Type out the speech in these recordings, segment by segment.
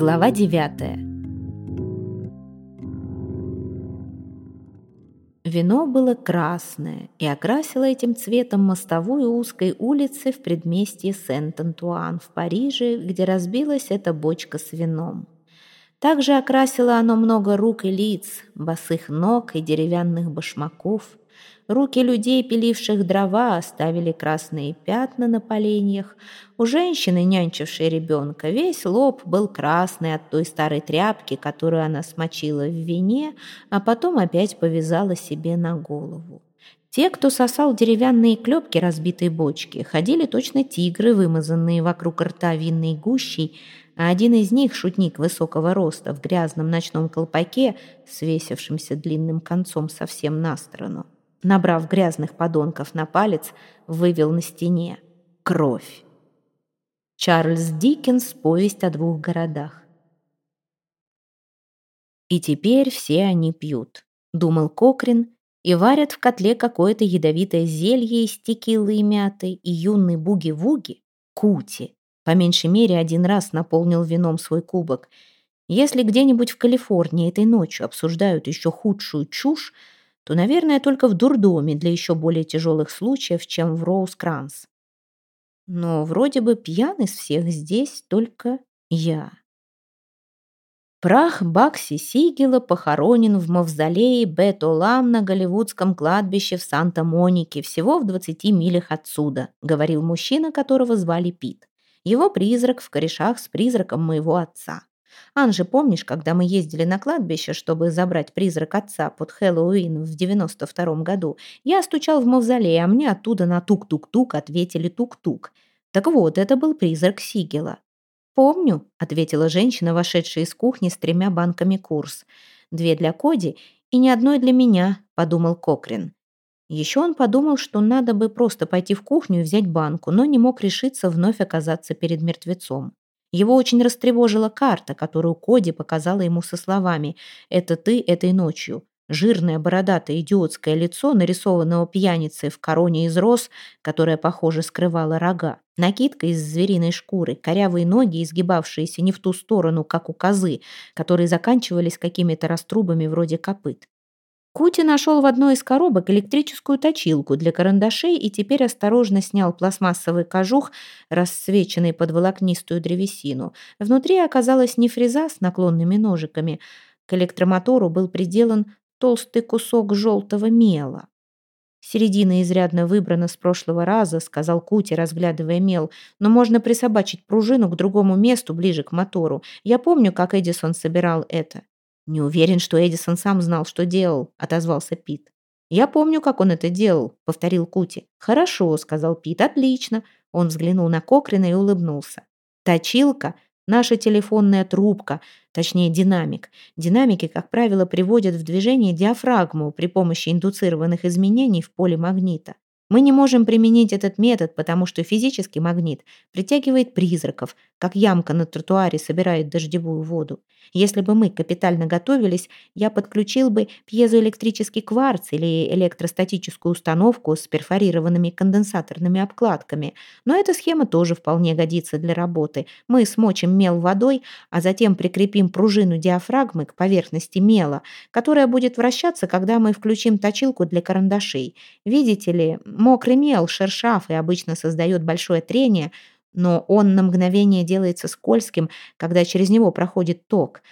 Глава девятая. Вино было красное и окрасило этим цветом мостовую узкой улицы в предместье Сент-Антуан в Париже, где разбилась эта бочка с вином. Также окрасило оно много рук и лиц, босых ног и деревянных башмаков. Руки людей, пиливших дрова, оставили красные пятна на поленьях. У женщины, нянчившей ребенка, весь лоб был красный от той старой тряпки, которую она смочила в вине, а потом опять повязала себе на голову. Те, кто сосал деревянные клепки разбитой бочки, ходили точно тигры, вымазанные вокруг рта винной гущей, а один из них, шутник высокого роста, в грязном ночном колпаке, свесившимся длинным концом совсем на сторону, набрав грязных подонков на палец, вывел на стене «Кровь». Чарльз Диккенс «Повесть о двух городах». «И теперь все они пьют», — думал Кокрин, и варят в котле какое-то ядовитое зелье из текилы и мяты, и юный буги-вуги, Кути, по меньшей мере один раз наполнил вином свой кубок. Если где-нибудь в Калифорнии этой ночью обсуждают еще худшую чушь, то, наверное, только в дурдоме для еще более тяжелых случаев, чем в Роуз-Кранс. Но вроде бы пьян из всех здесь только я. Прах Бакси Сигела похоронен в мавзолее Бет-Олам на Голливудском кладбище в Санта-Монике, всего в 20 милях отсюда, говорил мужчина, которого звали Пит. Его призрак в корешах с призраком моего отца. Анже, помнишь, когда мы ездили на кладбище, чтобы забрать призрак отца под Хэллоуин в 92-м году? Я стучал в мавзолей, а мне оттуда на тук-тук-тук ответили тук-тук. Так вот, это был призрак Сигела. «Помню», — ответила женщина, вошедшая из кухни с тремя банками курс. «Две для Коди и ни одной для меня», — подумал Кокрин. Еще он подумал, что надо бы просто пойти в кухню и взять банку, но не мог решиться вновь оказаться перед мертвецом. Его очень растревожила карта, которую Коди показала ему со словами «Это ты этой ночью». Жирное бородатое идиотское лицо нарисованного пьяницы в короне из роз, которая, похоже, скрывала рога. Накидка из звериной шкуры, корявые ноги, изгибавшиеся не в ту сторону, как у козы, которые заканчивались какими-то раструбами вроде копыт. Кути нашел в одной из коробок электрическую точилку для карандашей и теперь осторожно снял пластмассовый кожух, рассвеченный под волокнистую древесину. Внутри оказалась не фреза с наклонными ножиками. К электромотору был приделан толстый кусок желтого мела. «Середина изрядно выбрана с прошлого раза», — сказал Кути, разглядывая мел. «Но можно присобачить пружину к другому месту, ближе к мотору. Я помню, как Эдисон собирал это. «Не уверен, что Эдисон сам знал, что делал», — отозвался Пит. «Я помню, как он это делал», — повторил Кути. «Хорошо», — сказал Пит, — «отлично». Он взглянул на Кокрина и улыбнулся. «Точилка — наша телефонная трубка, точнее динамик. Динамики, как правило, приводят в движение диафрагму при помощи индуцированных изменений в поле магнита. Мы не можем применить этот метод, потому что физический магнит притягивает призраков, как ямка на тротуаре собирает дождевую воду. Если бы мы капитально готовились, я подключил бы пьезоэлектрический кварц или электростатическую установку с перфорированными конденсаторными обкладками. Но эта схема тоже вполне годится для работы. Мы смочим мел водой, а затем прикрепим пружину диафрагмы к поверхности мела, которая будет вращаться, когда мы включим точилку для карандашей. Видите ли, мокрый мел, шершав и обычно создает большое трение – но он на мгновение делается скользким, когда через него проходит ток.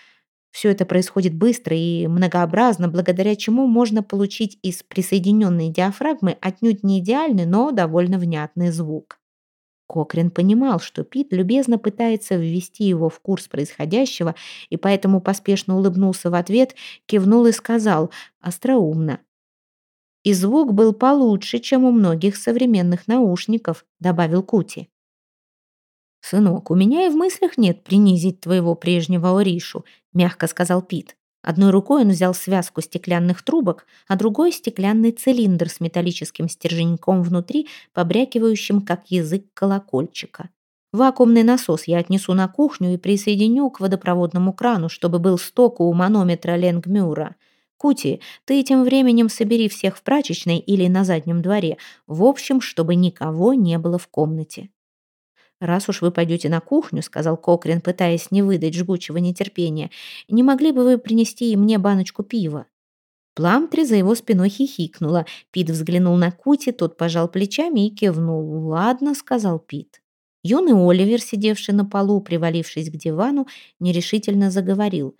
Все это происходит быстро и многообразно, благодаря чему можно получить из присоединенной диафрагмы отнюдь не идеальный, но довольно внятный звук. Кокрин понимал, что Пит любезно пытается ввести его в курс происходящего, и поэтому поспешно улыбнулся в ответ, кивнул и сказал остроумно. «И звук был получше, чем у многих современных наушников», добавил Кути. «Сынок, у меня и в мыслях нет принизить твоего прежнего Оришу», мягко сказал Пит. Одной рукой он взял связку стеклянных трубок, а другой — стеклянный цилиндр с металлическим стерженьком внутри, побрякивающим, как язык колокольчика. Вакуумный насос я отнесу на кухню и присоединю к водопроводному крану, чтобы был сток у манометра Ленгмюра. Кути, ты тем временем собери всех в прачечной или на заднем дворе. В общем, чтобы никого не было в комнате. «Раз уж вы пойдете на кухню», — сказал Кокрин, пытаясь не выдать жгучего нетерпения, «не могли бы вы принести мне баночку пива?» Пламтри за его спиной хихикнула. Пит взглянул на Кути, тот пожал плечами и кивнул. «Ладно», — сказал Пит. Юный Оливер, сидевший на полу, привалившись к дивану, нерешительно заговорил.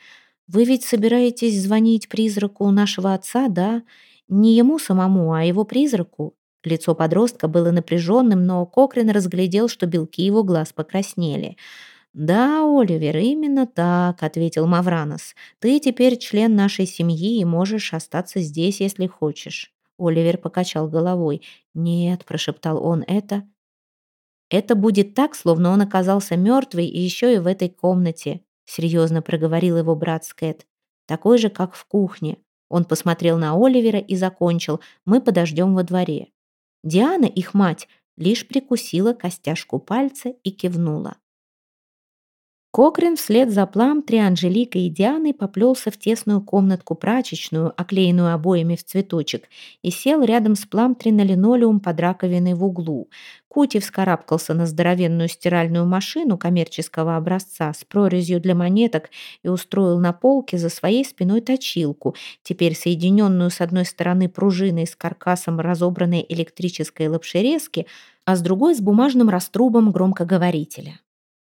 «Вы ведь собираетесь звонить призраку нашего отца, да? Не ему самому, а его призраку?» Лицо подростка было напряженным, но Кокрин разглядел, что белки его глаз покраснели. «Да, Оливер, именно так», — ответил Мавранос. «Ты теперь член нашей семьи и можешь остаться здесь, если хочешь». Оливер покачал головой. «Нет», — прошептал он, — «это...» «Это будет так, словно он оказался мертвый и еще и в этой комнате», — серьезно проговорил его брат Скэт. «Такой же, как в кухне». Он посмотрел на Оливера и закончил. «Мы подождем во дворе». Диана, их мать, лишь прикусила костяшку пальца и кивнула. Кокрин вслед за Пламтри, Анжеликой и Дианой поплелся в тесную комнатку прачечную, оклеенную обоями в цветочек, и сел рядом с Пламтри на линолеум под раковиной в углу. Кути вскарабкался на здоровенную стиральную машину коммерческого образца с прорезью для монеток и устроил на полке за своей спиной точилку, теперь соединенную с одной стороны пружиной с каркасом разобранной электрической лапшерезки, а с другой с бумажным раструбом громкоговорителя.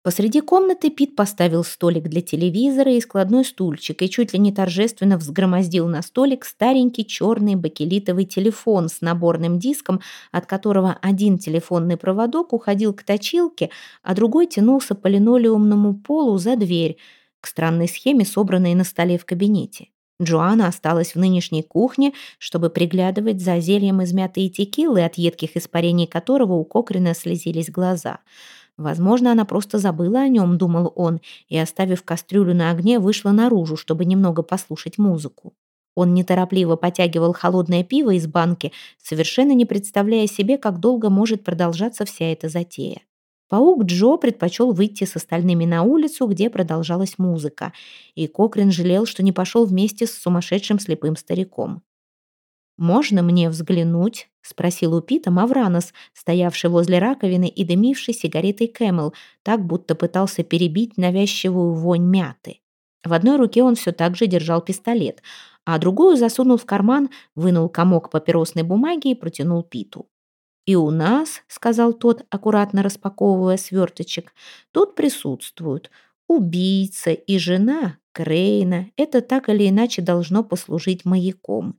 Посреди комнаты Пит поставил столик для телевизора и складной стульчик и чуть ли не торжественно взгромоздил на столик старенький черный бакелитовый телефон с наборным диском, от которого один телефонный проводок уходил к точилке, а другой тянулся по линолеумному полу за дверь, к странной схеме, собранной на столе в кабинете. Джоанна осталась в нынешней кухне, чтобы приглядывать за зельем из мяты текилы, от едких испарений которого у Кокрина слезились глаза – Возможно, она просто забыла о нем, думал он, и, оставив кастрюлю на огне, вышла наружу, чтобы немного послушать музыку. Он неторопливо потягивал холодное пиво из банки, совершенно не представляя себе, как долго может продолжаться вся эта затея. Паук Джо предпочел выйти с остальными на улицу, где продолжалась музыка, и Кокрин жалел, что не пошел вместе с сумасшедшим слепым стариком. «Можно мне взглянуть?» — спросил у Пита Мавранос, стоявший возле раковины и дымивший сигаретой Кэмел, так будто пытался перебить навязчивую вонь мяты. В одной руке он все так же держал пистолет, а другую засунул в карман, вынул комок папиросной бумаги и протянул Питу. «И у нас», — сказал тот, аккуратно распаковывая сверточек, — «тут присутствуют убийца и жена Крейна. Это так или иначе должно послужить маяком.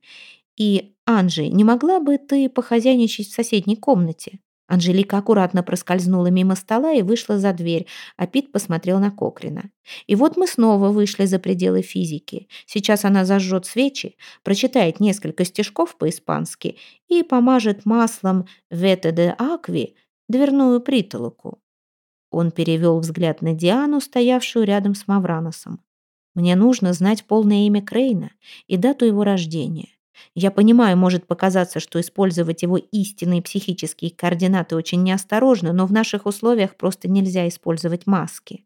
И, Анжи, не могла бы ты похозяйничать в соседней комнате?» Анжелика аккуратно проскользнула мимо стола и вышла за дверь, а Пит посмотрел на Кокрина. И вот мы снова вышли за пределы физики. Сейчас она зажжет свечи, прочитает несколько стишков по-испански и помажет маслом «Вете де акви» дверную притолоку. Он перевел взгляд на Диану, стоявшую рядом с Мавраносом. «Мне нужно знать полное имя Крейна и дату его рождения. Я понимаю, может показаться, что использовать его истинные психические координаты очень неосторожно, но в наших условиях просто нельзя использовать маски.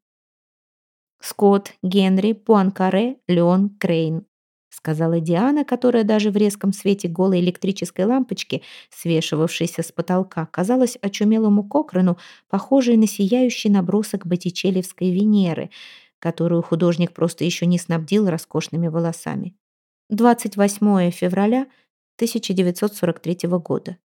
Скотт, Генри, Пуанкаре, Леон, Крейн, сказала Диана, которая даже в резком свете голой электрической лампочки, свешивавшейся с потолка, казалась очумелому Кокрену, похожей на сияющий набросок Боттичелевской Венеры, которую художник просто еще не снабдил роскошными волосами. 28 февраля 1943 года.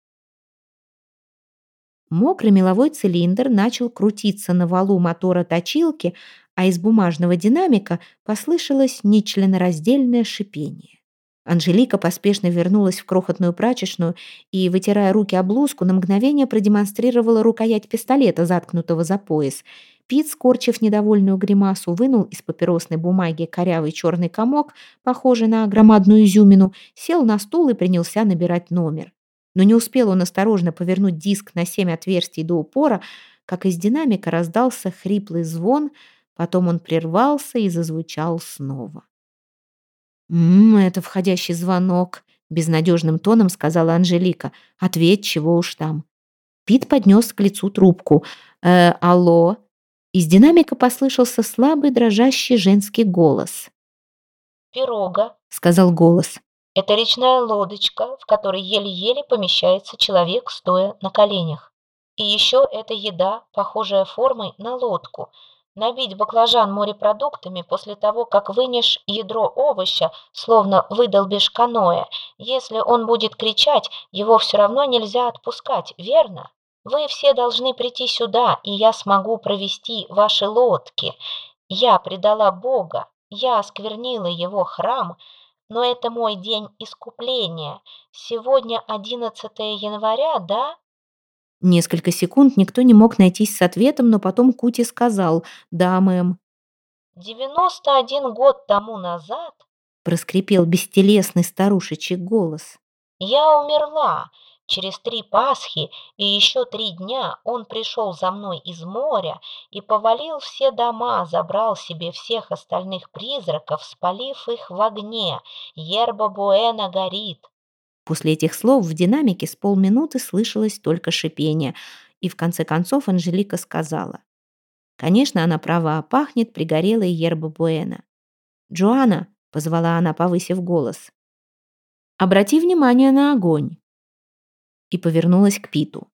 Мокрый меловой цилиндр начал крутиться на валу мотора точилки, а из бумажного динамика послышалось нечленораздельное шипение. Анжелика поспешно вернулась в крохотную прачечную и, вытирая руки об блузку, на мгновение продемонстрировала рукоять пистолета, заткнутого за пояс — Пит, скорчив недовольную гримасу, вынул из папиросной бумаги корявый черный комок, похожий на громадную изюмину, сел на стул и принялся набирать номер. Но не успел он осторожно повернуть диск на семь отверстий до упора, как из динамика раздался хриплый звон, потом он прервался и зазвучал снова. «Ммм, это входящий звонок», — безнадежным тоном сказала Анжелика. «Ответь, чего уж там». Пит поднес к лицу трубку. «Э, алло?» Из динамика послышался слабый дрожащий женский голос. «Пирога», — сказал голос. «Это речная лодочка, в которой еле-еле помещается человек, стоя на коленях». И еще это еда, похожая формой на лодку. Набить баклажан морепродуктами после того, как вынешь ядро овоща, словно выдолбишь каноэ. Если он будет кричать, его все равно нельзя отпускать, верно? Вы все должны прийти сюда, и я смогу провести ваши лодки. Я предала Бога, я осквернила его храм, но это мой день искупления. Сегодня 11 января, да? Несколько секунд никто не мог найтись с ответом, но потом Кути сказал «Да, мэм». «91 год тому назад», — проскрипел бестелесный старушечий голос, — «я умерла. Через три Пасхи и еще три дня он пришел за мной из моря и повалил все дома, забрал себе всех остальных призраков, спалив их в огне. Ерба Буэна горит». После этих слов в динамике с полминуты слышалось только шипение, и в конце концов Анжелика сказала. Конечно, она права, пахнет пригорелой ерба Буэна. «Джоанна», — позвала она, повысив голос, — «обрати внимание на огонь». И повернулась к Питу.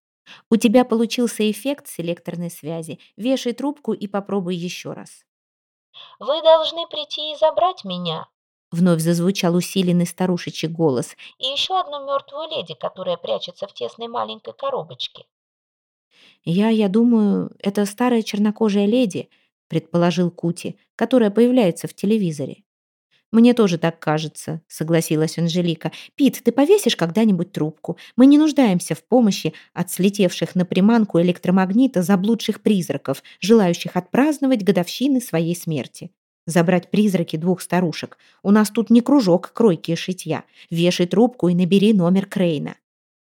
«У тебя получился эффект селекторной связи. Вешай трубку и попробуй еще раз». «Вы должны прийти и забрать меня», Вновь зазвучал усиленный старушечий голос. «И еще одну мертвую леди, которая прячется в тесной маленькой коробочке». «Я, я думаю, это старая чернокожая леди», предположил Кути, которая появляется в телевизоре. «Мне тоже так кажется», — согласилась Анжелика. «Пит, ты повесишь когда-нибудь трубку? Мы не нуждаемся в помощи от слетевших на приманку электромагнита заблудших призраков, желающих отпраздновать годовщины своей смерти. Забрать призраки двух старушек. У нас тут не кружок кройки и шитья. Вешай трубку и набери номер Крейна».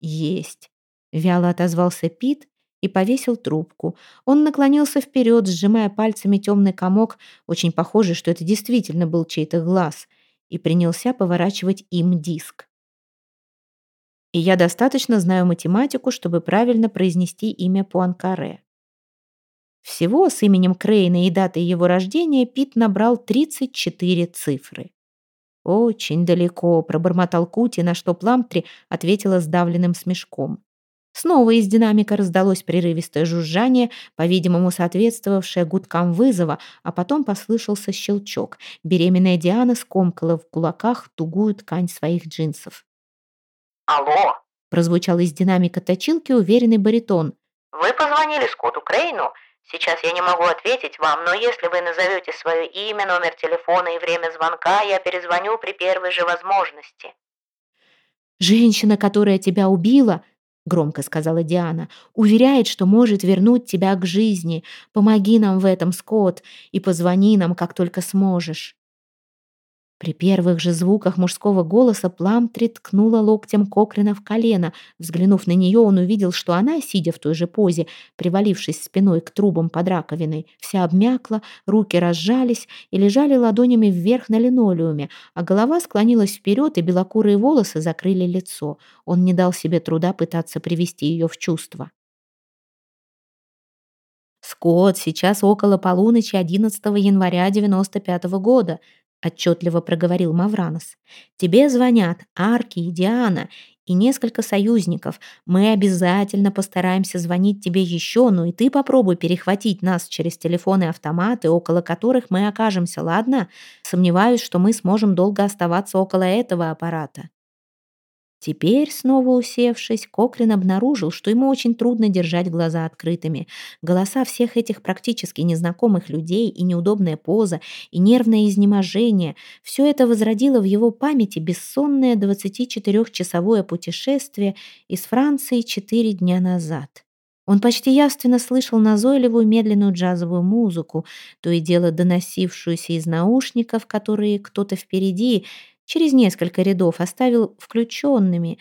«Есть», — вяло отозвался Пит и повесил трубку. Он наклонился вперед, сжимая пальцами темный комок, очень похожий, что это действительно был чей-то глаз, и принялся поворачивать им диск. И я достаточно знаю математику, чтобы правильно произнести имя Пуанкаре. Всего с именем Крейна и датой его рождения Пит набрал 34 цифры. «Очень далеко», — пробормотал Кути, на что Пламтри ответила сдавленным смешком. Снова из динамика раздалось прерывистое жужжание, по-видимому, соответствовавшее гудкам вызова, а потом послышался щелчок. Беременная Диана скомкала в кулаках тугую ткань своих джинсов. «Алло!» — прозвучал из динамика точилки уверенный баритон. «Вы позвонили Скотту Крейну? Сейчас я не могу ответить вам, но если вы назовете свое имя, номер телефона и время звонка, я перезвоню при первой же возможности». «Женщина, которая тебя убила», — громко сказала Диана, «уверяет, что может вернуть тебя к жизни. Помоги нам в этом, Скотт, и позвони нам, как только сможешь». При первых же звуках мужского голоса Пламтри ткнула локтем Кокрина в колено. Взглянув на нее, он увидел, что она, сидя в той же позе, привалившись спиной к трубам под раковиной, вся обмякла, руки разжались и лежали ладонями вверх на линолеуме, а голова склонилась вперед, и белокурые волосы закрыли лицо. Он не дал себе труда пытаться привести ее в чувство. «Скотт, сейчас около полуночи 11 января 95 -го года отчетливо проговорил Мавранос. «Тебе звонят Арки и Диана и несколько союзников. Мы обязательно постараемся звонить тебе еще, но и ты попробуй перехватить нас через телефоны и автоматы, около которых мы окажемся, ладно? Сомневаюсь, что мы сможем долго оставаться около этого аппарата». Теперь, снова усевшись, Кокрин обнаружил, что ему очень трудно держать глаза открытыми. Голоса всех этих практически незнакомых людей и неудобная поза, и нервное изнеможение — все это возродило в его памяти бессонное 24-часовое путешествие из Франции четыре дня назад. Он почти явственно слышал назойливую медленную джазовую музыку, то и дело доносившуюся из наушников, которые кто-то впереди — через несколько рядов оставил включенными,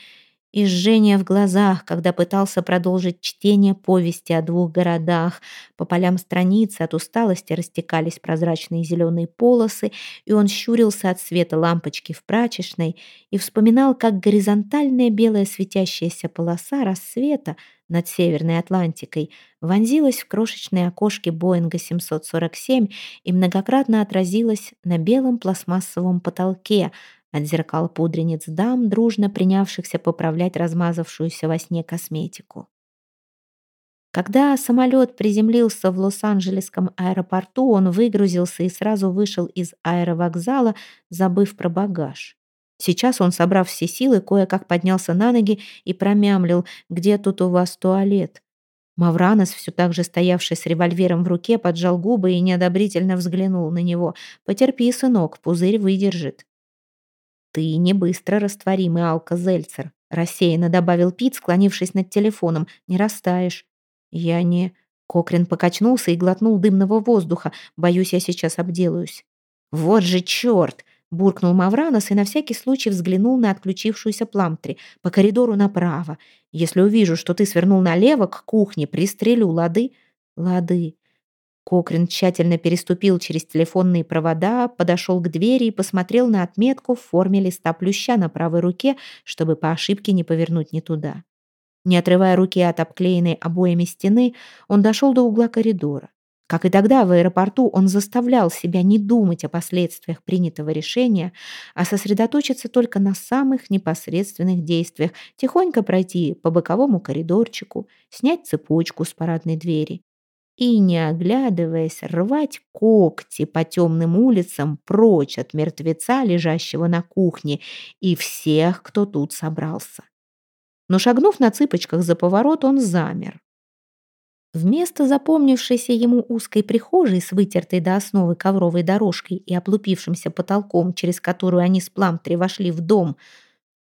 и жжение в глазах, когда пытался продолжить чтение повести о двух городах. По полям страницы от усталости растекались прозрачные зеленые полосы, и он щурился от света лампочки в прачечной и вспоминал, как горизонтальная белая светящаяся полоса рассвета над Северной Атлантикой вонзилась в крошечные окошки Боинга 747 и многократно отразилась на белом пластмассовом потолке, от зеркал пудрениц дам, дружно принявшихся поправлять размазавшуюся во сне косметику. Когда самолет приземлился в Лос-Анджелесском аэропорту, он выгрузился и сразу вышел из аэровокзала, забыв про багаж. Сейчас он, собрав все силы, кое-как поднялся на ноги и промямлил, где тут у вас туалет. Мавранос, все так же стоявший с револьвером в руке, поджал губы и неодобрительно взглянул на него. «Потерпи, сынок, пузырь выдержит». «Ты не быстро растворимый алкозельцер», — рассеянно добавил Пит, склонившись над телефоном. «Не растаешь». «Я не...» Кокрин покачнулся и глотнул дымного воздуха. «Боюсь, я сейчас обделаюсь». «Вот же черт!» Буркнул Мавранос и на всякий случай взглянул на отключившуюся пламтри. «По коридору направо. Если увижу, что ты свернул налево к кухне, пристрелю, лады?» «Лады». Кокрин тщательно переступил через телефонные провода, подошел к двери и посмотрел на отметку в форме листа плюща на правой руке, чтобы по ошибке не повернуть не туда. Не отрывая руки от обклеенной обоями стены, он дошел до угла коридора. Как и тогда в аэропорту, он заставлял себя не думать о последствиях принятого решения, а сосредоточиться только на самых непосредственных действиях, тихонько пройти по боковому коридорчику, снять цепочку с парадной двери и, не оглядываясь, рвать когти по темным улицам прочь от мертвеца, лежащего на кухне, и всех, кто тут собрался. Но шагнув на цыпочках за поворот, он замер. Вместо запомнившейся ему узкой прихожей с вытертой до основы ковровой дорожкой и облупившимся потолком, через которую они с Пламтри вошли в дом,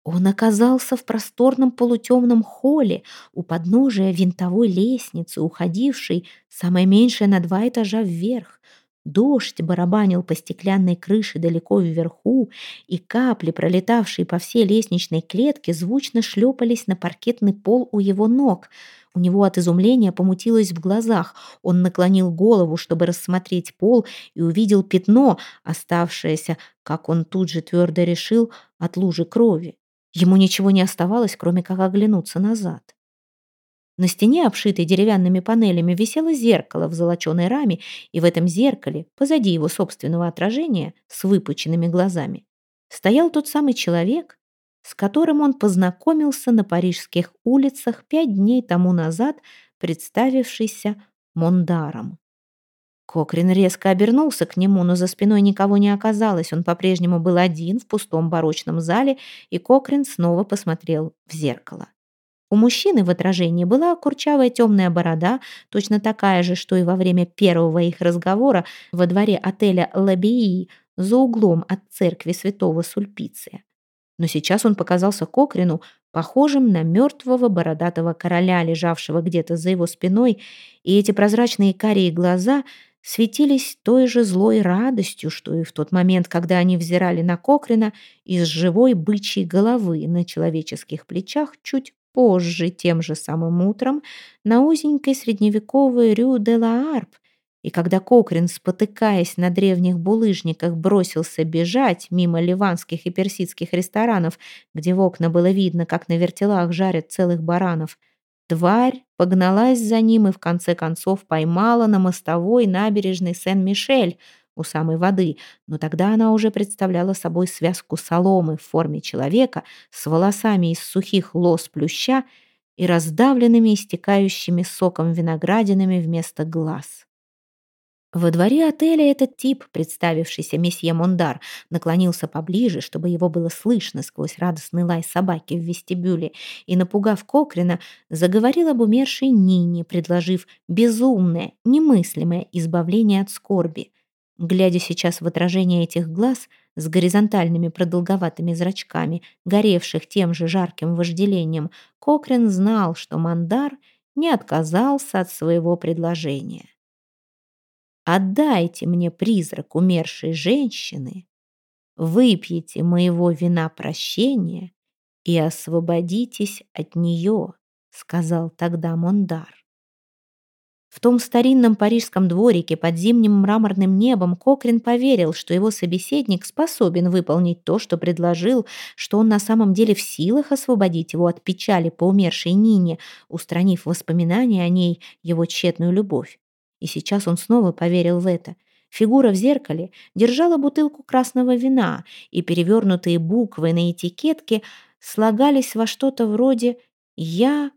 он оказался в просторном полутемном холле у подножия винтовой лестницы, уходившей, самое меньшее, на два этажа вверх. Дождь барабанил по стеклянной крыше далеко вверху, и капли, пролетавшие по всей лестничной клетке, звучно шлепались на паркетный пол у его ног — у него от изумления помутилось в глазах. Он наклонил голову, чтобы рассмотреть пол, и увидел пятно, оставшееся, как он тут же твердо решил, от лужи крови. Ему ничего не оставалось, кроме как оглянуться назад. На стене, обшитой деревянными панелями, висело зеркало в золоченой раме, и в этом зеркале, позади его собственного отражения, с выпученными глазами, стоял тот самый человек, с которым он познакомился на парижских улицах пять дней тому назад, представившийся Мондаром. Кокрин резко обернулся к нему, но за спиной никого не оказалось. Он по-прежнему был один в пустом барочном зале, и Кокрин снова посмотрел в зеркало. У мужчины в отражении была курчавая темная борода, точно такая же, что и во время первого их разговора во дворе отеля «Лабии» за углом от церкви святого Сульпиция но сейчас он показался Кокрину похожим на мертвого бородатого короля, лежавшего где-то за его спиной, и эти прозрачные карие глаза светились той же злой радостью, что и в тот момент, когда они взирали на Кокрина из живой бычьей головы на человеческих плечах чуть позже, тем же самым утром, на узенькой средневековой Рю де ла Арп, и когда Кокрин, спотыкаясь на древних булыжниках, бросился бежать мимо ливанских и персидских ресторанов, где в окна было видно, как на вертелах жарят целых баранов, тварь погналась за ним и в конце концов поймала на мостовой набережной Сен-Мишель у самой воды, но тогда она уже представляла собой связку соломы в форме человека с волосами из сухих лос плюща и раздавленными истекающими соком виноградинами вместо глаз. Во дворе отеля этот тип, представившийся месье Мондар, наклонился поближе, чтобы его было слышно сквозь радостный лай собаки в вестибюле, и, напугав Кокрина, заговорил об умершей Нине, предложив безумное, немыслимое избавление от скорби. Глядя сейчас в отражение этих глаз с горизонтальными продолговатыми зрачками, горевших тем же жарким вожделением, Кокрин знал, что Мондар не отказался от своего предложения. Отдайте мне призрак умершей женщины, выпьете моего вина прощения и освободитесь от нее, сказал тогда Мондар. В том старинном парижском дворике под зимним мраморным небом Кокрин поверил, что его собеседник способен выполнить то, что предложил, что он на самом деле в силах освободить его от печали по умершей Нине, устранив воспоминания о ней, его тщетную любовь. И сейчас он снова поверил в это. Фигура в зеркале держала бутылку красного вина, и перевернутые буквы на этикетке слагались во что-то вроде «Я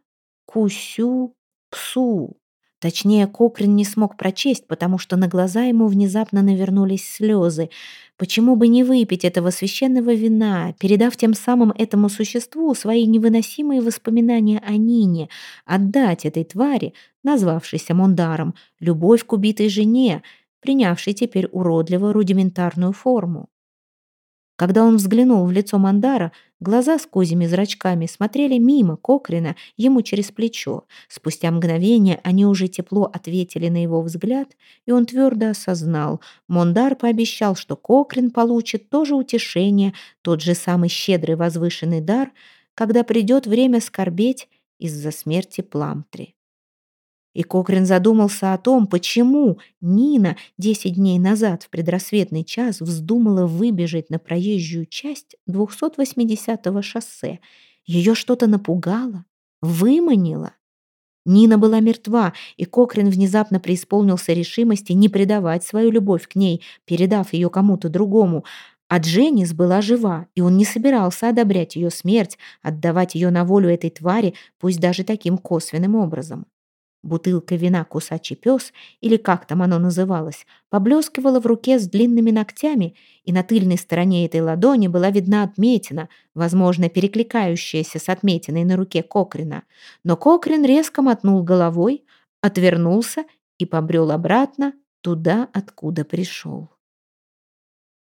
кусю Псу. Точнее, Кокрин не смог прочесть, потому что на глаза ему внезапно навернулись слезы. Почему бы не выпить этого священного вина, передав тем самым этому существу свои невыносимые воспоминания о Нине, отдать этой твари, назвавшейся Мондаром, любовь к убитой жене, принявшей теперь уродливо рудиментарную форму? Когда он взглянул в лицо Мандара, глаза с козьими зрачками смотрели мимо Кокрина, ему через плечо. Спустя мгновение они уже тепло ответили на его взгляд, и он твердо осознал. Мондар пообещал, что Кокрин получит то же утешение, тот же самый щедрый возвышенный дар, когда придет время скорбеть из-за смерти Пламтри. И Кокрин задумался о том, почему Нина десять дней назад в предрассветный час вздумала выбежать на проезжую часть 280-го шоссе. Ее что-то напугало, выманило. Нина была мертва, и Кокрин внезапно преисполнился решимости не предавать свою любовь к ней, передав ее кому-то другому. А Дженнис была жива, и он не собирался одобрять ее смерть, отдавать ее на волю этой твари, пусть даже таким косвенным образом. Бутылка вина «Кусачий пес», или как там оно называлось, поблескивала в руке с длинными ногтями, и на тыльной стороне этой ладони была видна отметина, возможно, перекликающаяся с отметиной на руке Кокрина. Но Кокрин резко мотнул головой, отвернулся и побрел обратно туда, откуда пришел.